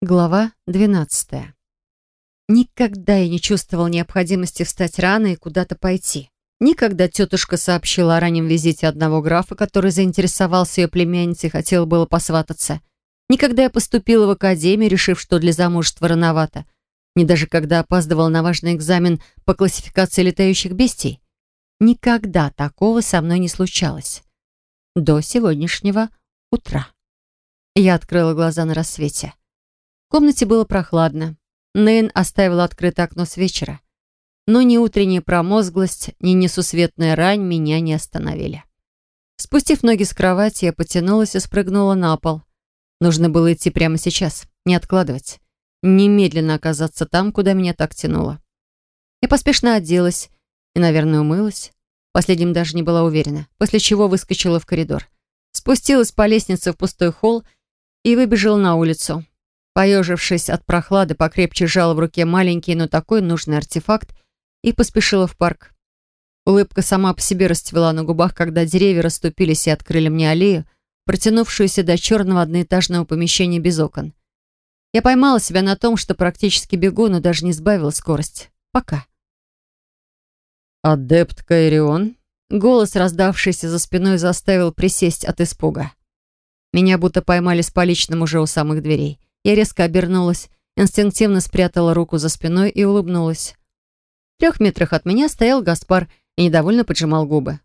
Глава 12. Никогда я не чувствовал необходимости встать рано и куда-то пойти. Никогда тетушка сообщила о раннем визите одного графа, который заинтересовался ее племянницей и хотел было посвататься. Никогда я поступила в академию, решив, что для замужества рановато. Не даже когда опаздывал на важный экзамен по классификации летающих бестий. Никогда такого со мной не случалось. До сегодняшнего утра. Я открыла глаза на рассвете. В комнате было прохладно. Нейн оставила открытое окно с вечера. Но ни утренняя промозглость, ни несусветная рань меня не остановили. Спустив ноги с кровати, я потянулась и спрыгнула на пол. Нужно было идти прямо сейчас, не откладывать. Немедленно оказаться там, куда меня так тянуло. Я поспешно оделась и, наверное, умылась. Последним даже не была уверена, после чего выскочила в коридор. Спустилась по лестнице в пустой холл и выбежала на улицу. Поежившись от прохлады, покрепче сжала в руке маленький, но такой нужный артефакт и поспешила в парк. Улыбка сама по себе расцвела на губах, когда деревья расступились и открыли мне аллею, протянувшуюся до черного одноэтажного помещения без окон. Я поймала себя на том, что практически бегу, но даже не сбавила скорость. Пока. «Адепт Кайрион?» Голос, раздавшийся за спиной, заставил присесть от испуга. Меня будто поймали с поличным уже у самых дверей. Я резко обернулась, инстинктивно спрятала руку за спиной и улыбнулась. В трех метрах от меня стоял Гаспар и недовольно поджимал губы.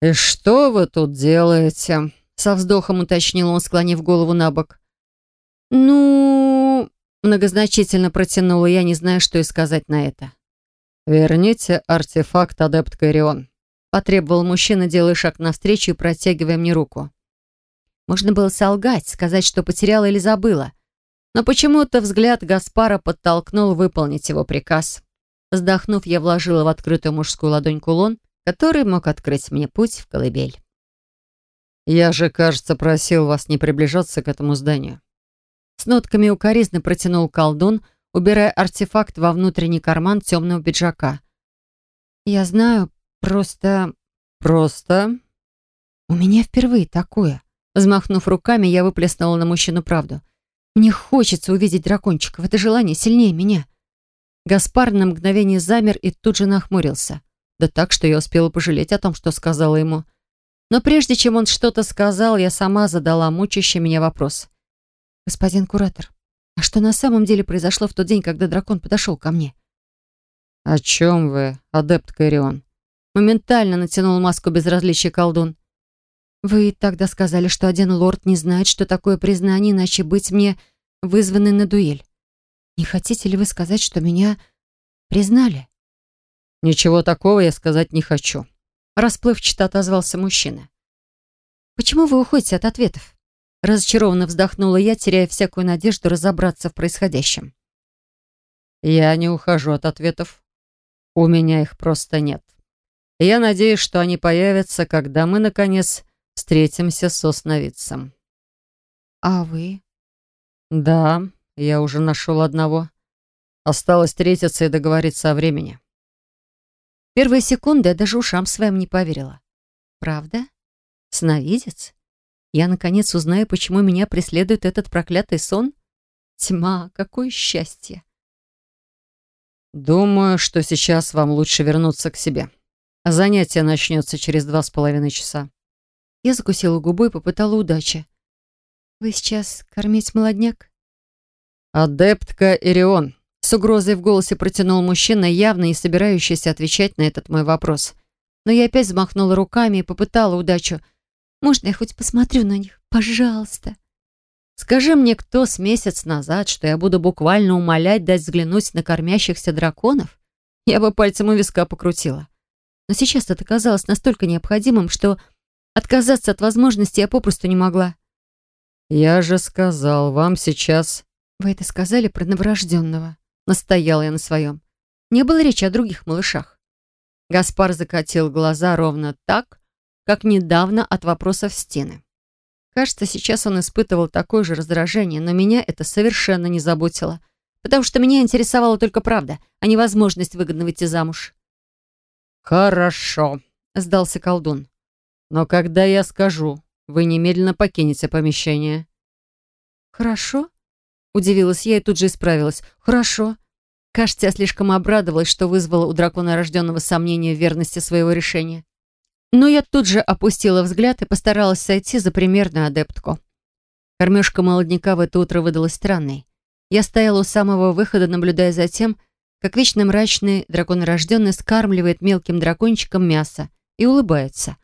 «И что вы тут делаете?» Со вздохом уточнил он, склонив голову на бок. «Ну...» Многозначительно протянула я, не зная, что и сказать на это. «Верните артефакт, адепт Кайрион», потребовал мужчина, делая шаг навстречу и протягивая мне руку. Можно было солгать, сказать, что потеряла или забыла. Но почему-то взгляд Гаспара подтолкнул выполнить его приказ. Вздохнув, я вложила в открытую мужскую ладонь кулон, который мог открыть мне путь в колыбель. «Я же, кажется, просил вас не приближаться к этому зданию». С нотками укоризны протянул колдун, убирая артефакт во внутренний карман темного пиджака. «Я знаю, просто...» «Просто...» «У меня впервые такое. Взмахнув руками, я выплеснула на мужчину правду. «Мне хочется увидеть дракончиков. Это желание сильнее меня». Гаспар на мгновение замер и тут же нахмурился. Да так, что я успела пожалеть о том, что сказала ему. Но прежде чем он что-то сказал, я сама задала мучащий меня вопрос. «Господин куратор, а что на самом деле произошло в тот день, когда дракон подошел ко мне?» «О чем вы, адепт Кэрион?» Моментально натянул маску безразличия колдун. «Вы тогда сказали, что один лорд не знает, что такое признание, иначе быть мне вызваны на дуэль. Не хотите ли вы сказать, что меня признали?» «Ничего такого я сказать не хочу», — расплывчато отозвался мужчина. «Почему вы уходите от ответов?» Разочарованно вздохнула я, теряя всякую надежду разобраться в происходящем. «Я не ухожу от ответов. У меня их просто нет. Я надеюсь, что они появятся, когда мы, наконец, встретимся с основидцем». «А вы?» «Да, я уже нашел одного. Осталось встретиться и договориться о времени». Первые секунды я даже ушам своим не поверила. «Правда? Сновидец? Я, наконец, узнаю, почему меня преследует этот проклятый сон? Тьма, какое счастье!» «Думаю, что сейчас вам лучше вернуться к себе. Занятие начнется через два с половиной часа». Я закусила губу и попытала удачи. «Вы сейчас кормить молодняк?» «Адептка Ирион», — с угрозой в голосе протянул мужчина, явно не собирающийся отвечать на этот мой вопрос. Но я опять взмахнула руками и попытала удачу. «Можно я хоть посмотрю на них? Пожалуйста!» Скажи мне, кто с месяц назад, что я буду буквально умолять дать взглянуть на кормящихся драконов? Я бы пальцем у виска покрутила. Но сейчас это казалось настолько необходимым, что Отказаться от возможности я попросту не могла. «Я же сказал, вам сейчас...» «Вы это сказали про новорожденного?» Настояла я на своем. Не было речи о других малышах. Гаспар закатил глаза ровно так, как недавно от вопросов стены. Кажется, сейчас он испытывал такое же раздражение, но меня это совершенно не заботило, потому что меня интересовала только правда, а не возможность выгодно выйти замуж. «Хорошо», — сдался колдун. Но когда я скажу, вы немедленно покинете помещение». «Хорошо?» Удивилась я и тут же исправилась. «Хорошо». Кажется, я слишком обрадовалась, что вызвала у дракона рожденного сомнения в верности своего решения. Но я тут же опустила взгляд и постаралась сойти за примерную адептку. Кормежка молодняка в это утро выдалась странной. Я стояла у самого выхода, наблюдая за тем, как вечно мрачный драконорожденный скармливает мелким дракончиком мясо и улыбается.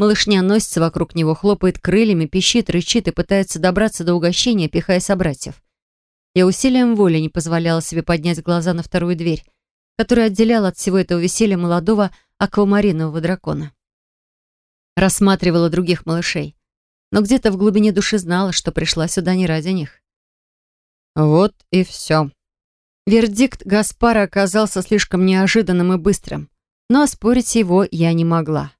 Малышня носится вокруг него, хлопает крыльями, пищит, рычит и пытается добраться до угощения, пихая собратьев. Я усилием воли не позволяла себе поднять глаза на вторую дверь, которая отделяла от всего этого веселья молодого аквамаринового дракона. Рассматривала других малышей, но где-то в глубине души знала, что пришла сюда не ради них. Вот и все. Вердикт Гаспара оказался слишком неожиданным и быстрым, но оспорить его я не могла.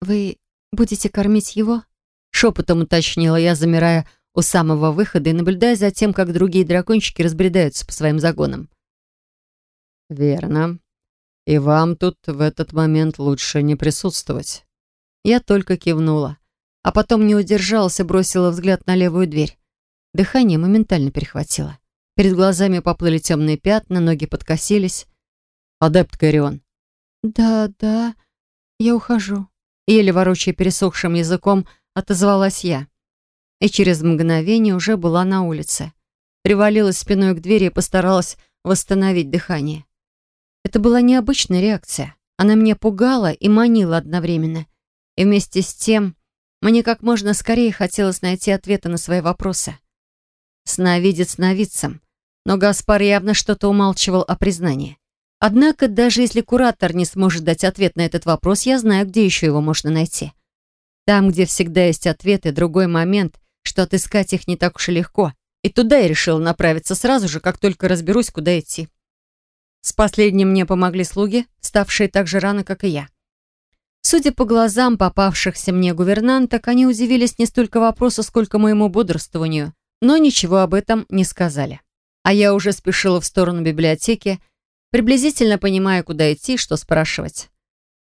«Вы будете кормить его?» Шепотом уточнила я, замирая у самого выхода и наблюдая за тем, как другие дракончики разбредаются по своим загонам. «Верно. И вам тут в этот момент лучше не присутствовать». Я только кивнула, а потом не удержалась и бросила взгляд на левую дверь. Дыхание моментально перехватило. Перед глазами поплыли темные пятна, ноги подкосились. «Адепт Корион». «Да, да, я ухожу». Еле ворочая пересохшим языком, отозвалась я и через мгновение уже была на улице. Привалилась спиной к двери и постаралась восстановить дыхание. Это была необычная реакция. Она меня пугала и манила одновременно. И вместе с тем мне как можно скорее хотелось найти ответы на свои вопросы. Сновидец сновидцем, но Гаспар явно что-то умалчивал о признании. Однако, даже если куратор не сможет дать ответ на этот вопрос, я знаю, где еще его можно найти. Там, где всегда есть ответы, другой момент, что отыскать их не так уж и легко. И туда я решила направиться сразу же, как только разберусь, куда идти. С последним мне помогли слуги, ставшие так же рано, как и я. Судя по глазам попавшихся мне гувернанток, они удивились не столько вопросу, сколько моему бодрствованию, но ничего об этом не сказали. А я уже спешила в сторону библиотеки, приблизительно понимая, куда идти и что спрашивать.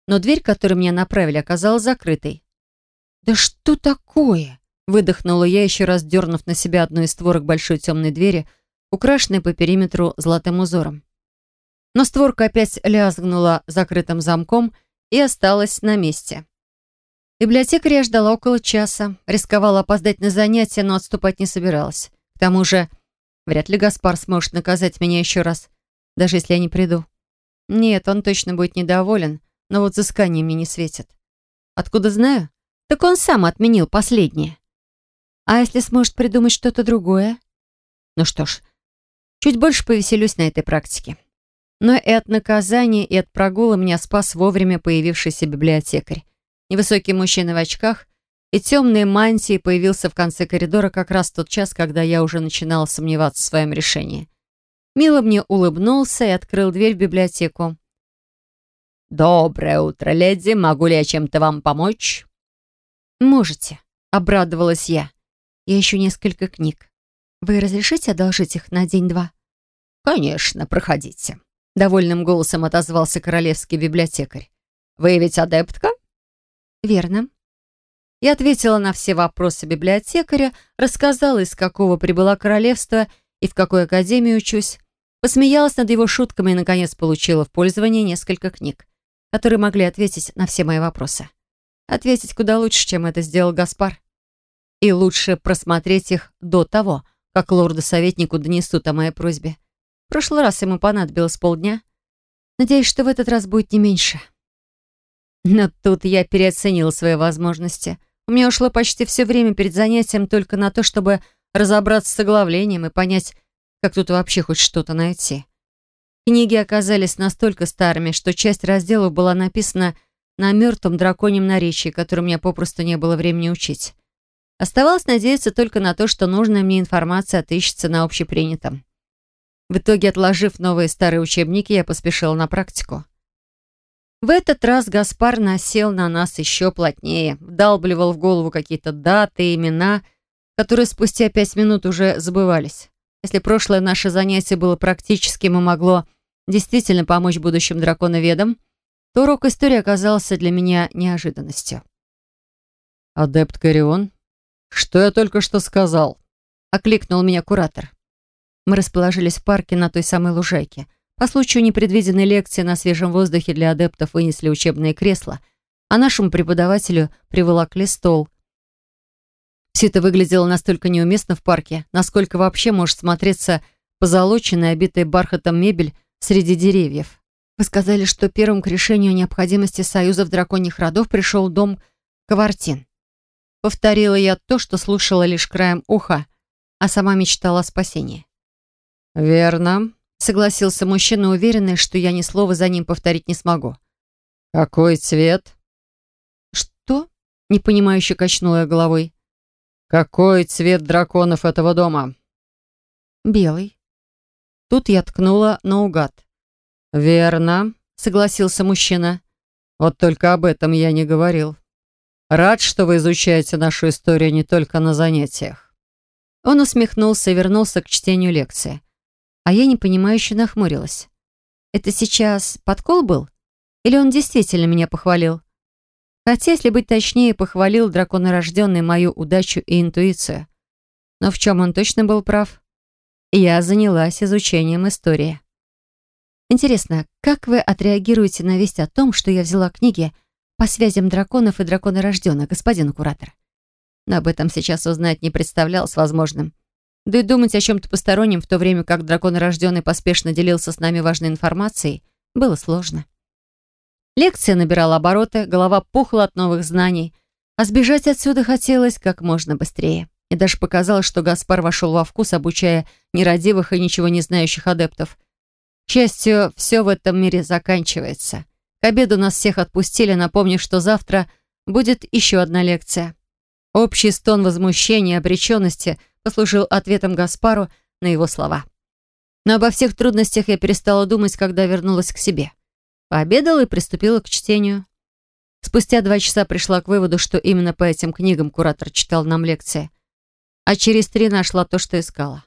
Но дверь, которую меня направили, оказалась закрытой. «Да что такое?» Выдохнула я, еще раз дернув на себя одну из створок большой темной двери, украшенной по периметру золотым узором. Но створка опять лязгнула закрытым замком и осталась на месте. Библиотекаря я ждала около часа, рисковала опоздать на занятия, но отступать не собиралась. К тому же, вряд ли Гаспар сможет наказать меня еще раз, даже если я не приду. Нет, он точно будет недоволен, но вот взыскание мне не светит. Откуда знаю? Так он сам отменил последнее. А если сможет придумать что-то другое? Ну что ж, чуть больше повеселюсь на этой практике. Но и от наказания, и от прогула меня спас вовремя появившийся библиотекарь. Невысокий мужчина в очках и темные мантии появился в конце коридора как раз в тот час, когда я уже начинала сомневаться в своем решении. Мило мне улыбнулся и открыл дверь в библиотеку. «Доброе утро, леди. Могу ли я чем-то вам помочь?» «Можете», — обрадовалась я. Я ищу несколько книг. Вы разрешите одолжить их на день-два?» «Конечно, проходите», — довольным голосом отозвался королевский библиотекарь. «Вы ведь адептка?» «Верно». Я ответила на все вопросы библиотекаря, рассказала, из какого прибыла королевство и в какой академии учусь, посмеялась над его шутками и, наконец, получила в пользование несколько книг, которые могли ответить на все мои вопросы. Ответить куда лучше, чем это сделал Гаспар. И лучше просмотреть их до того, как лорду-советнику донесут о моей просьбе. В прошлый раз ему понадобилось полдня. Надеюсь, что в этот раз будет не меньше. Но тут я переоценила свои возможности. У меня ушло почти все время перед занятием только на то, чтобы разобраться с оглавлением и понять, как тут вообще хоть что-то найти. Книги оказались настолько старыми, что часть разделов была написана на мертвом драконьем наречии, которое мне попросту не было времени учить. Оставалось надеяться только на то, что нужная мне информация отыщется на общепринятом. В итоге, отложив новые старые учебники, я поспешила на практику. В этот раз Гаспар насел на нас еще плотнее, вдалбливал в голову какие-то даты, имена, которые спустя пять минут уже забывались. Если прошлое наше занятие было практическим и могло действительно помочь будущим драконоведам, то урок истории оказался для меня неожиданностью. «Адепт Корион, «Что я только что сказал?» — окликнул меня куратор. Мы расположились в парке на той самой лужайке. По случаю непредвиденной лекции на свежем воздухе для адептов вынесли учебные кресла, а нашему преподавателю приволокли стол. Все это выглядело настолько неуместно в парке, насколько вообще может смотреться позолоченная, обитая бархатом мебель среди деревьев. Вы сказали, что первым к решению необходимости союзов драконьих родов пришел дом Кавартин. Повторила я то, что слушала лишь краем уха, а сама мечтала о спасении. «Верно», — согласился мужчина, уверенный, что я ни слова за ним повторить не смогу. «Какой цвет?» «Что?» — непонимающе качнула я головой. «Какой цвет драконов этого дома?» «Белый». Тут я ткнула наугад. «Верно», — согласился мужчина. «Вот только об этом я не говорил. Рад, что вы изучаете нашу историю не только на занятиях». Он усмехнулся и вернулся к чтению лекции. А я непонимающе нахмурилась. «Это сейчас подкол был? Или он действительно меня похвалил?» Хотя, если быть точнее, похвалил драконорожденный мою удачу и интуицию. Но в чем он точно был прав? Я занялась изучением истории. Интересно, как вы отреагируете на весть о том, что я взяла книги по связям драконов и драконорожденных, господин куратор? Но об этом сейчас узнать не представлялось возможным. Да и думать о чем-то постороннем, в то время как драконорожденный поспешно делился с нами важной информацией, было сложно. Лекция набирала обороты, голова пухла от новых знаний, а сбежать отсюда хотелось как можно быстрее. И даже показалось, что Гаспар вошел во вкус, обучая нерадивых и ничего не знающих адептов. К счастью, все в этом мире заканчивается. К обеду нас всех отпустили, напомнив, что завтра будет еще одна лекция. Общий стон возмущения и обреченности послужил ответом Гаспару на его слова. Но обо всех трудностях я перестала думать, когда вернулась к себе. Пообедала и приступила к чтению. Спустя два часа пришла к выводу, что именно по этим книгам куратор читал нам лекции. А через три нашла то, что искала.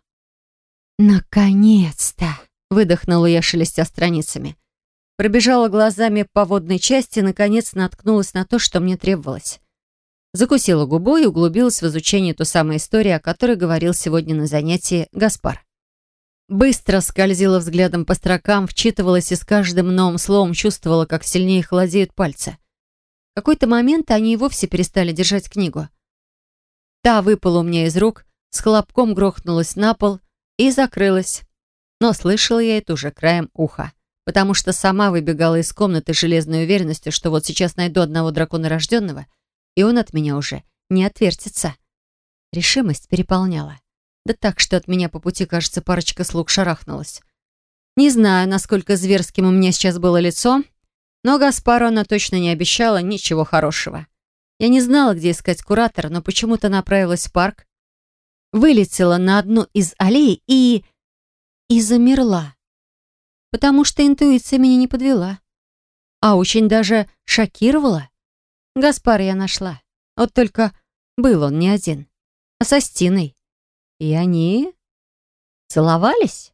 «Наконец-то!» — выдохнула я, шелестя страницами. Пробежала глазами по водной части и, наконец, наткнулась на то, что мне требовалось. Закусила губу и углубилась в изучение той самой истории, о которой говорил сегодня на занятии Гаспар. Быстро скользила взглядом по строкам, вчитывалась и с каждым новым словом чувствовала, как сильнее холодеют пальцы. В какой-то момент они и вовсе перестали держать книгу. Та выпала у меня из рук, с хлопком грохнулась на пол и закрылась. Но слышала я это уже краем уха, потому что сама выбегала из комнаты железной уверенностью, что вот сейчас найду одного дракона рожденного, и он от меня уже не отвертится. Решимость переполняла. Да так, что от меня по пути, кажется, парочка слуг шарахнулась. Не знаю, насколько зверским у меня сейчас было лицо, но Гаспару она точно не обещала ничего хорошего. Я не знала, где искать куратора, но почему-то направилась в парк, вылетела на одну из аллей и... и замерла. Потому что интуиция меня не подвела. А очень даже шокировала. Гаспар я нашла. Вот только был он не один, а со Стиной. И они целовались?